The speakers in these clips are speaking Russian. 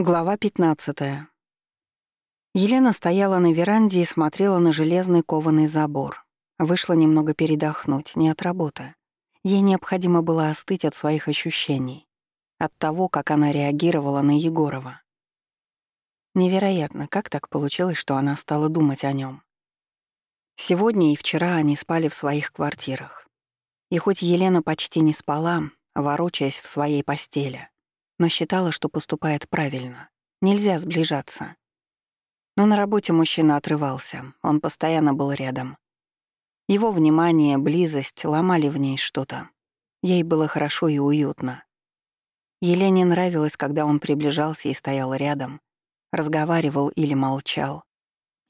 Глава 15. Елена стояла на веранде и смотрела на железный кованый забор. Вышла немного передохнуть, не от работы. Ей необходимо было остыть от своих ощущений, от того, как она реагировала на Егорова. Невероятно, как так получилось, что она стала думать о нем. Сегодня и вчера они спали в своих квартирах. И хоть Елена почти не спала, ворочаясь в своей постели, но считала, что поступает правильно. Нельзя сближаться. Но на работе мужчина отрывался, он постоянно был рядом. Его внимание, близость ломали в ней что-то. Ей было хорошо и уютно. Елене нравилось, когда он приближался и стоял рядом, разговаривал или молчал.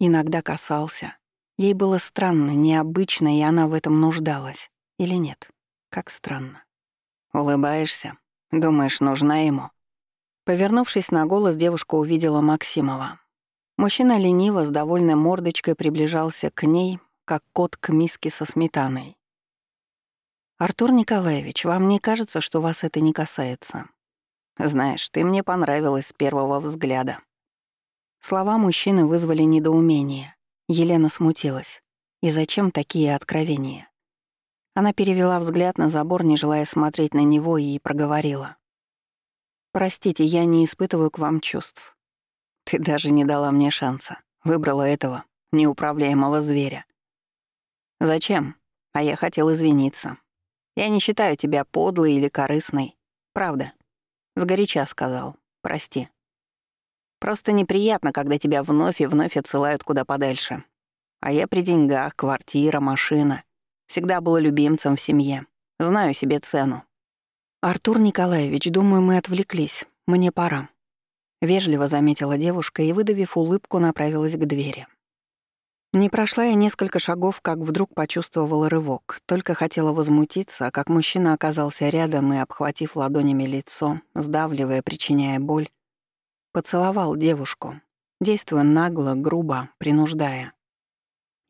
Иногда касался. Ей было странно, необычно, и она в этом нуждалась. Или нет? Как странно. «Улыбаешься?» Думаешь, нужна ему?» Повернувшись на голос, девушка увидела Максимова. Мужчина лениво, с довольной мордочкой приближался к ней, как кот к миске со сметаной. «Артур Николаевич, вам не кажется, что вас это не касается? Знаешь, ты мне понравилась с первого взгляда». Слова мужчины вызвали недоумение. Елена смутилась. И зачем такие откровения? Она перевела взгляд на забор, не желая смотреть на него, и проговорила. «Простите, я не испытываю к вам чувств. Ты даже не дала мне шанса. Выбрала этого неуправляемого зверя. Зачем? А я хотел извиниться. Я не считаю тебя подлой или корыстной. Правда. Сгоряча сказал. Прости. Просто неприятно, когда тебя вновь и вновь отсылают куда подальше. А я при деньгах, квартира, машина. Всегда был любимцем в семье. Знаю себе цену. «Артур Николаевич, думаю, мы отвлеклись. Мне пора». Вежливо заметила девушка и, выдавив улыбку, направилась к двери. Не прошла я несколько шагов, как вдруг почувствовала рывок. Только хотела возмутиться, как мужчина оказался рядом и, обхватив ладонями лицо, сдавливая, причиняя боль, поцеловал девушку, действуя нагло, грубо, принуждая.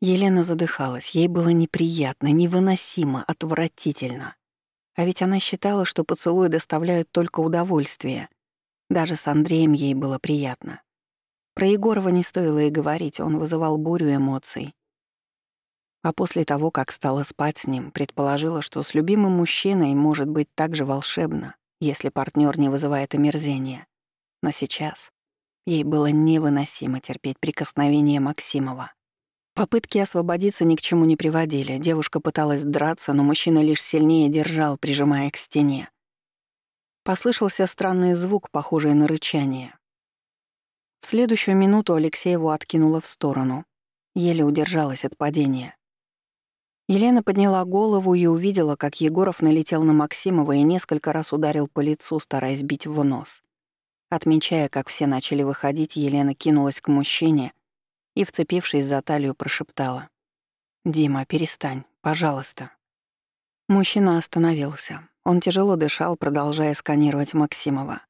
Елена задыхалась, ей было неприятно, невыносимо, отвратительно. А ведь она считала, что поцелуи доставляют только удовольствие. Даже с Андреем ей было приятно. Про Егорова не стоило и говорить, он вызывал бурю эмоций. А после того, как стала спать с ним, предположила, что с любимым мужчиной может быть так же волшебно, если партнер не вызывает омерзения. Но сейчас ей было невыносимо терпеть прикосновение Максимова. Попытки освободиться ни к чему не приводили. Девушка пыталась драться, но мужчина лишь сильнее держал, прижимая к стене. Послышался странный звук, похожий на рычание. В следующую минуту Алексееву откинуло в сторону. Еле удержалась от падения. Елена подняла голову и увидела, как Егоров налетел на Максимова и несколько раз ударил по лицу, стараясь бить в нос. Отмечая, как все начали выходить, Елена кинулась к мужчине — и, вцепившись за талию, прошептала. «Дима, перестань, пожалуйста». Мужчина остановился. Он тяжело дышал, продолжая сканировать Максимова.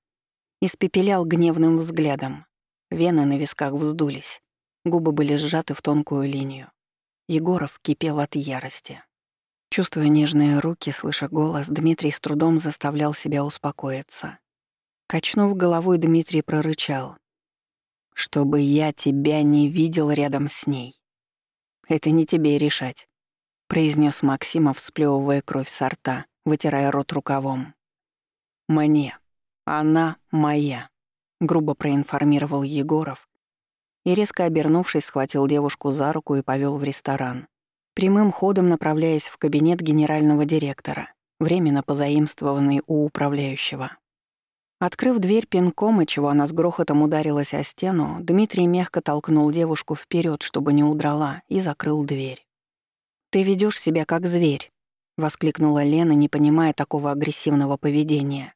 Испепелял гневным взглядом. Вены на висках вздулись. Губы были сжаты в тонкую линию. Егоров кипел от ярости. Чувствуя нежные руки, слыша голос, Дмитрий с трудом заставлял себя успокоиться. Качнув головой, Дмитрий прорычал чтобы я тебя не видел рядом с ней. Это не тебе решать, произнес Максимов, сплевывая кровь со рта, вытирая рот рукавом. Мне. Она моя, грубо проинформировал Егоров и резко обернувшись, схватил девушку за руку и повел в ресторан, прямым ходом направляясь в кабинет генерального директора, временно позаимствованный у управляющего. Открыв дверь пинком, и чего она с грохотом ударилась о стену, Дмитрий мягко толкнул девушку вперед, чтобы не удрала, и закрыл дверь. «Ты ведешь себя как зверь», — воскликнула Лена, не понимая такого агрессивного поведения.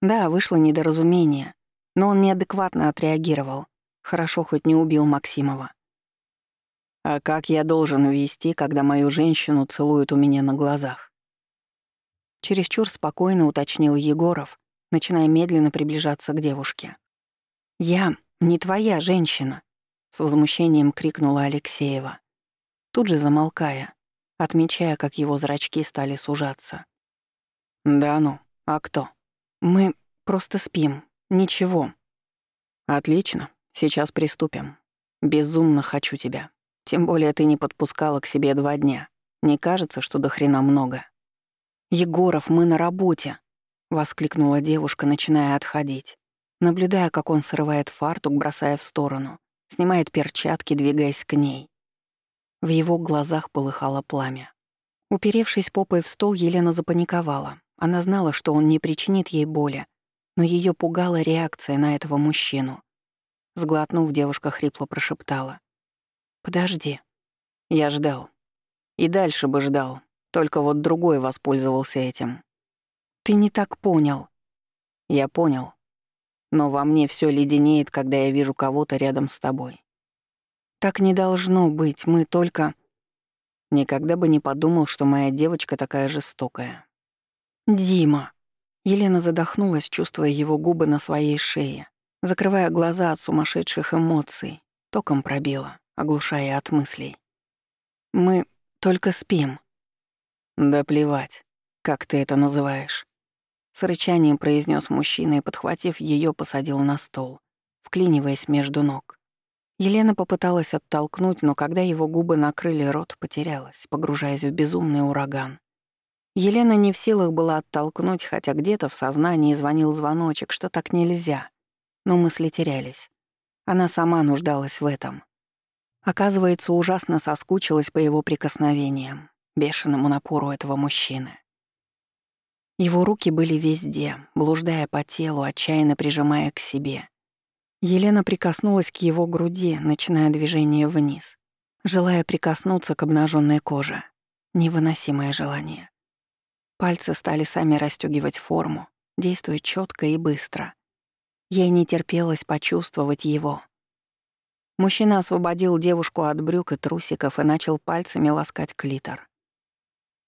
Да, вышло недоразумение, но он неадекватно отреагировал. Хорошо, хоть не убил Максимова. «А как я должен вести, когда мою женщину целуют у меня на глазах?» Чересчур спокойно уточнил Егоров, начиная медленно приближаться к девушке. «Я не твоя женщина!» — с возмущением крикнула Алексеева, тут же замолкая, отмечая, как его зрачки стали сужаться. «Да ну, а кто?» «Мы просто спим. Ничего». «Отлично. Сейчас приступим. Безумно хочу тебя. Тем более ты не подпускала к себе два дня. Не кажется, что до хрена много?» «Егоров, мы на работе. Воскликнула девушка, начиная отходить, наблюдая, как он срывает фартук, бросая в сторону, снимает перчатки, двигаясь к ней. В его глазах полыхало пламя. Уперевшись попой в стол, Елена запаниковала. Она знала, что он не причинит ей боли, но ее пугала реакция на этого мужчину. Сглотнув, девушка хрипло прошептала. «Подожди». «Я ждал. И дальше бы ждал, только вот другой воспользовался этим. Ты не так понял. Я понял. Но во мне все леденеет, когда я вижу кого-то рядом с тобой. Так не должно быть, мы только... Никогда бы не подумал, что моя девочка такая жестокая. «Дима!» Елена задохнулась, чувствуя его губы на своей шее, закрывая глаза от сумасшедших эмоций, током пробила, оглушая от мыслей. «Мы только спим». «Да плевать, как ты это называешь. С рычанием произнес мужчина и, подхватив ее, посадил на стол, вклиниваясь между ног. Елена попыталась оттолкнуть, но когда его губы накрыли рот, потерялась, погружаясь в безумный ураган. Елена не в силах была оттолкнуть, хотя где-то в сознании звонил звоночек, что так нельзя. Но мысли терялись. Она сама нуждалась в этом. Оказывается, ужасно соскучилась по его прикосновениям, бешеному напору этого мужчины. Его руки были везде, блуждая по телу, отчаянно прижимая к себе. Елена прикоснулась к его груди, начиная движение вниз, желая прикоснуться к обнаженной коже. Невыносимое желание. Пальцы стали сами расстегивать форму, действуя четко и быстро. Ей не терпелось почувствовать его. Мужчина освободил девушку от брюк и трусиков и начал пальцами ласкать клитор.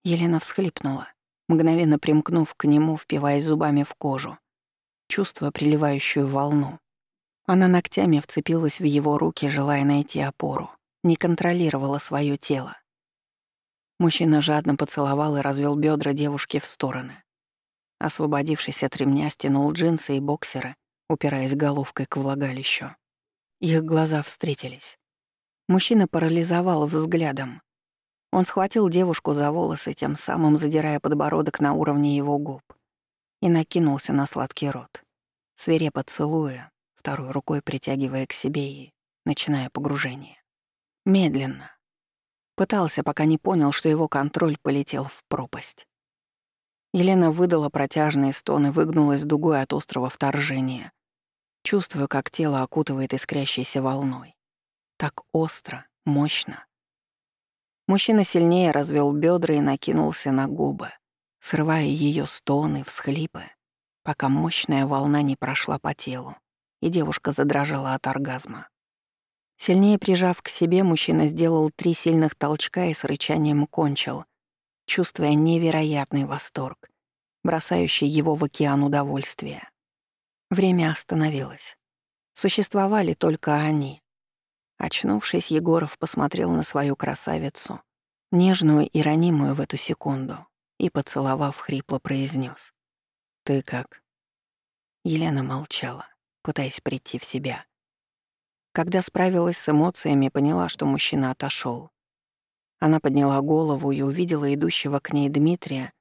Елена всхлипнула мгновенно примкнув к нему, впиваясь зубами в кожу, чувствуя приливающую волну. Она ногтями вцепилась в его руки, желая найти опору, не контролировала свое тело. Мужчина жадно поцеловал и развел бедра девушки в стороны. Освободившись от ремня, стянул джинсы и боксеры, упираясь головкой к влагалищу. Их глаза встретились. Мужчина парализовал взглядом, он схватил девушку за волосы, тем самым задирая подбородок на уровне его губ, и накинулся на сладкий рот, свирепо целуя, второй рукой притягивая к себе и начиная погружение. Медленно. Пытался, пока не понял, что его контроль полетел в пропасть. Елена выдала протяжные стоны, выгнулась дугой от острого вторжения. Чувствую, как тело окутывает искрящейся волной. Так остро, мощно. Мужчина сильнее развел бедра и накинулся на губы, срывая ее стоны, всхлипы, пока мощная волна не прошла по телу, и девушка задрожала от оргазма. Сильнее прижав к себе, мужчина сделал три сильных толчка и с рычанием кончил, чувствуя невероятный восторг, бросающий его в океан удовольствия. Время остановилось. Существовали только они, Очнувшись, Егоров посмотрел на свою красавицу, нежную и ранимую в эту секунду, и, поцеловав, хрипло произнес: «Ты как?» Елена молчала, пытаясь прийти в себя. Когда справилась с эмоциями, поняла, что мужчина отошел. Она подняла голову и увидела идущего к ней Дмитрия,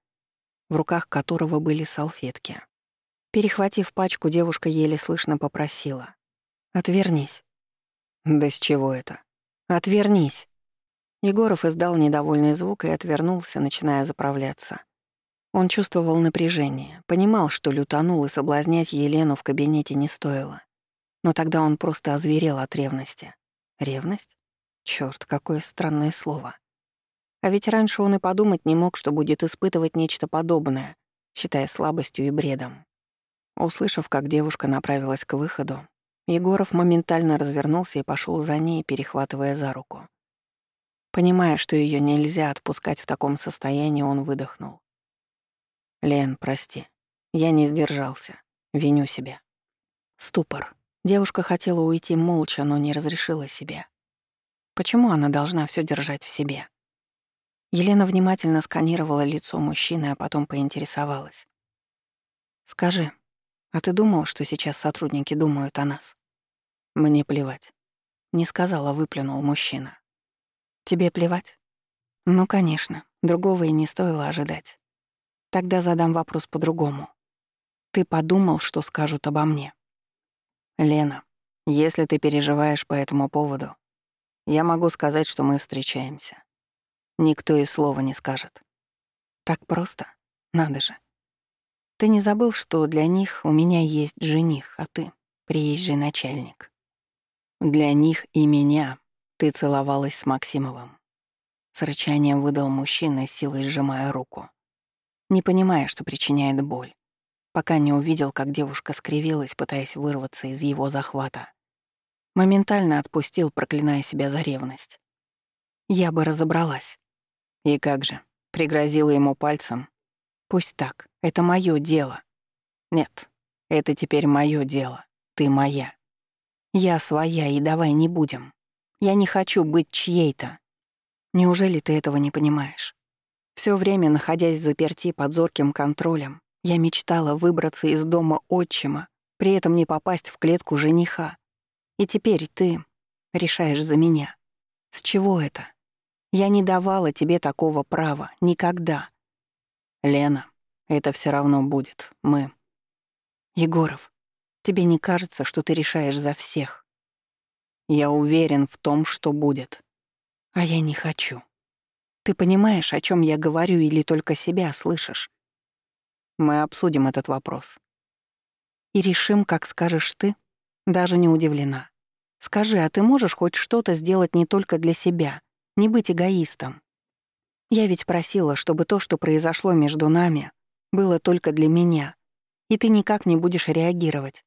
в руках которого были салфетки. Перехватив пачку, девушка еле слышно попросила. «Отвернись». «Да с чего это?» «Отвернись!» Егоров издал недовольный звук и отвернулся, начиная заправляться. Он чувствовал напряжение, понимал, что лютанул и соблазнять Елену в кабинете не стоило. Но тогда он просто озверел от ревности. Ревность? Чёрт, какое странное слово. А ведь раньше он и подумать не мог, что будет испытывать нечто подобное, считая слабостью и бредом. Услышав, как девушка направилась к выходу, Егоров моментально развернулся и пошел за ней, перехватывая за руку. Понимая, что ее нельзя отпускать в таком состоянии, он выдохнул. «Лен, прости. Я не сдержался. Виню себя». Ступор. Девушка хотела уйти молча, но не разрешила себе. Почему она должна все держать в себе? Елена внимательно сканировала лицо мужчины, а потом поинтересовалась. «Скажи, а ты думал, что сейчас сотрудники думают о нас? Мне плевать. Не сказала, выплюнул мужчина. Тебе плевать? Ну, конечно, другого и не стоило ожидать. Тогда задам вопрос по-другому. Ты подумал, что скажут обо мне? Лена, если ты переживаешь по этому поводу, я могу сказать, что мы встречаемся. Никто и слова не скажет. Так просто? Надо же. Ты не забыл, что для них у меня есть жених, а ты — приезжий начальник. Для них и меня ты целовалась с Максимовым. С рычанием выдал мужчина, силой сжимая руку. Не понимая, что причиняет боль. Пока не увидел, как девушка скривилась, пытаясь вырваться из его захвата. Моментально отпустил, проклиная себя за ревность. Я бы разобралась. И как же, пригрозила ему пальцем. Пусть так. Это моё дело. Нет, это теперь моё дело. Ты моя. Я своя, и давай не будем. Я не хочу быть чьей-то. Неужели ты этого не понимаешь? Всё время, находясь в заперти под зорким контролем, я мечтала выбраться из дома отчима, при этом не попасть в клетку жениха. И теперь ты решаешь за меня. С чего это? Я не давала тебе такого права. Никогда. Лена, это все равно будет. Мы. Егоров, тебе не кажется, что ты решаешь за всех? Я уверен в том, что будет. А я не хочу. Ты понимаешь, о чем я говорю или только себя слышишь? Мы обсудим этот вопрос. И решим, как скажешь ты. Даже не удивлена. Скажи, а ты можешь хоть что-то сделать не только для себя, не быть эгоистом? Я ведь просила, чтобы то, что произошло между нами, было только для меня, и ты никак не будешь реагировать.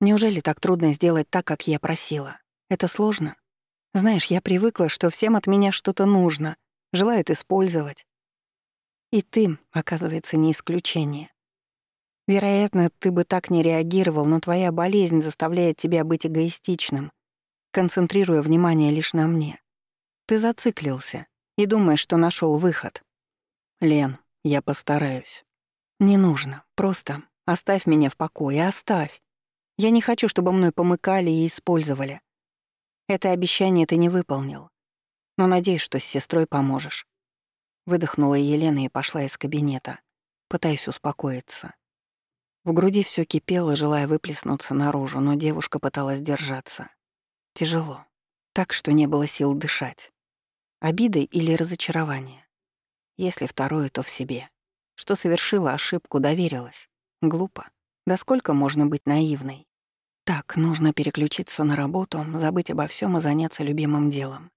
Неужели так трудно сделать так, как я просила? Это сложно? Знаешь, я привыкла, что всем от меня что-то нужно, желают использовать. И ты, оказывается, не исключение. Вероятно, ты бы так не реагировал, но твоя болезнь заставляет тебя быть эгоистичным, концентрируя внимание лишь на мне. Ты зациклился и думаешь, что нашел выход. Лен, я постараюсь. «Не нужно. Просто оставь меня в покое, оставь. Я не хочу, чтобы мной помыкали и использовали. Это обещание ты не выполнил. Но надеюсь, что с сестрой поможешь». Выдохнула Елена и пошла из кабинета, пытаясь успокоиться. В груди все кипело, желая выплеснуться наружу, но девушка пыталась держаться. Тяжело. Так, что не было сил дышать. Обиды или разочарование? Если второе, то в себе что совершила ошибку, доверилась. Глупо. Да сколько можно быть наивной? Так, нужно переключиться на работу, забыть обо всем и заняться любимым делом.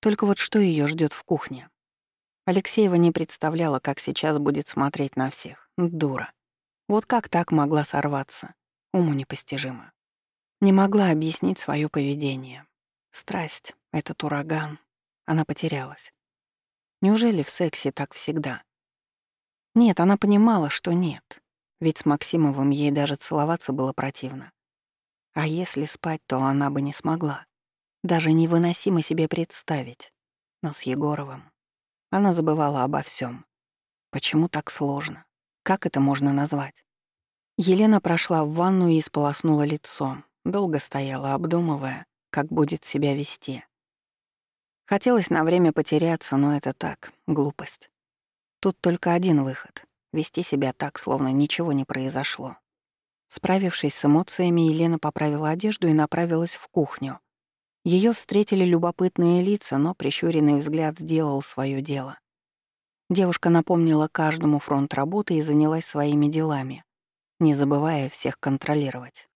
Только вот что ее ждет в кухне? Алексеева не представляла, как сейчас будет смотреть на всех. Дура. Вот как так могла сорваться? Уму непостижимо. Не могла объяснить свое поведение. Страсть, этот ураган. Она потерялась. Неужели в сексе так всегда? Нет, она понимала, что нет. Ведь с Максимовым ей даже целоваться было противно. А если спать, то она бы не смогла. Даже невыносимо себе представить. Но с Егоровым. Она забывала обо всем. Почему так сложно? Как это можно назвать? Елена прошла в ванну и сполоснула лицо. Долго стояла, обдумывая, как будет себя вести. Хотелось на время потеряться, но это так, глупость. Тут только один выход — вести себя так, словно ничего не произошло. Справившись с эмоциями, Елена поправила одежду и направилась в кухню. Ее встретили любопытные лица, но прищуренный взгляд сделал свое дело. Девушка напомнила каждому фронт работы и занялась своими делами, не забывая всех контролировать.